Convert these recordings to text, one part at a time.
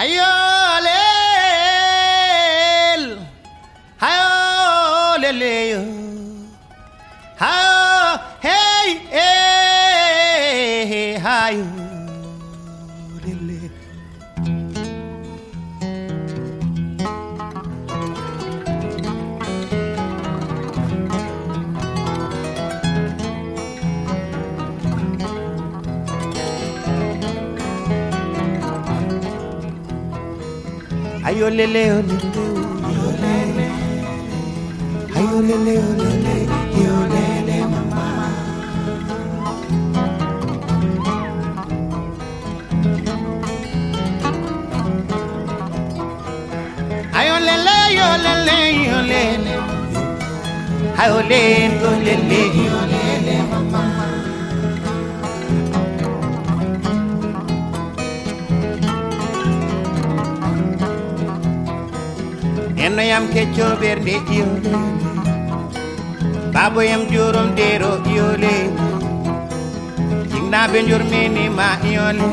hayolel hayoleleyo hayo hey hey hayo lele ayolele olele olele ayolele olele yolele mama ayolele yolele yolele ayolele olele yolele mama eno yam kecco ɓerde iyole babo yam jorom dero iyole jignaɓe jorminima iyole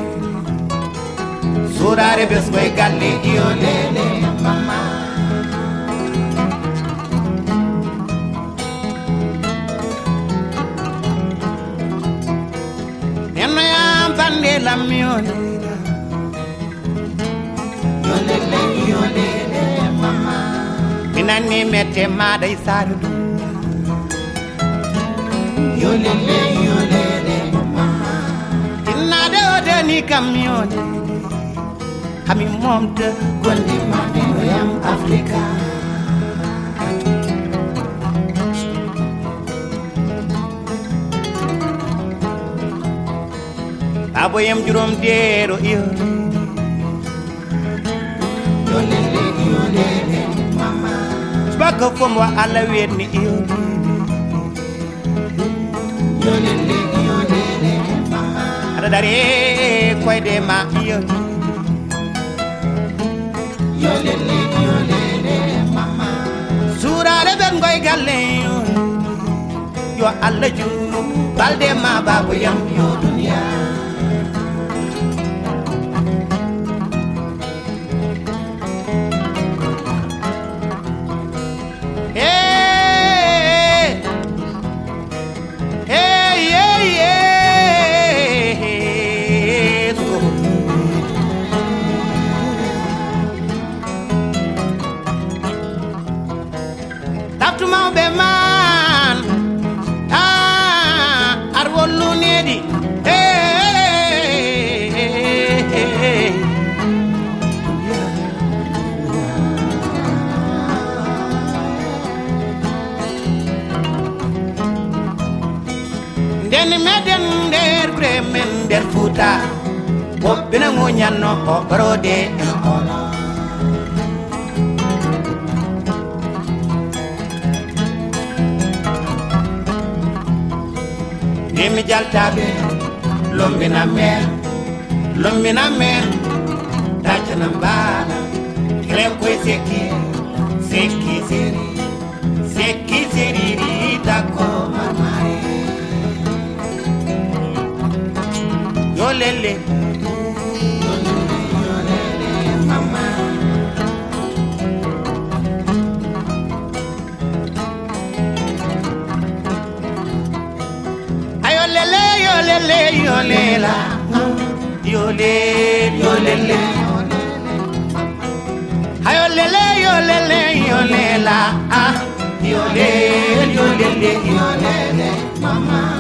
surare ɓesgoye galle iyolele mama eno yam bande lam iyole yolele mama minani mette maɗa e sare ɗum yolele yolele mama tinnade o deni kam yolele hami momta gondi maɗe noyam africa aboyam jurom dero yolele yolele yolele subaka fomo ala yolele yolele mama aɗa dari koyde ma yolele yolele yolele mama surare ɓen goye galle yolele yo allah juuro balde ma babo yam. yo duniya Taftumawɓe man. Ah, ar wollunedi nden meɗen nder gure men nder fuuta woɓɓe na ŋoñanno o barode en ono ndemi jaltaɓe lombina men lombina men daccana mbala kelen koye sekki sekki seri sekki seriri yolele yolele yolela. Yole yolele. Ayolele yolele yolela. Ah yole yolele yolele mama.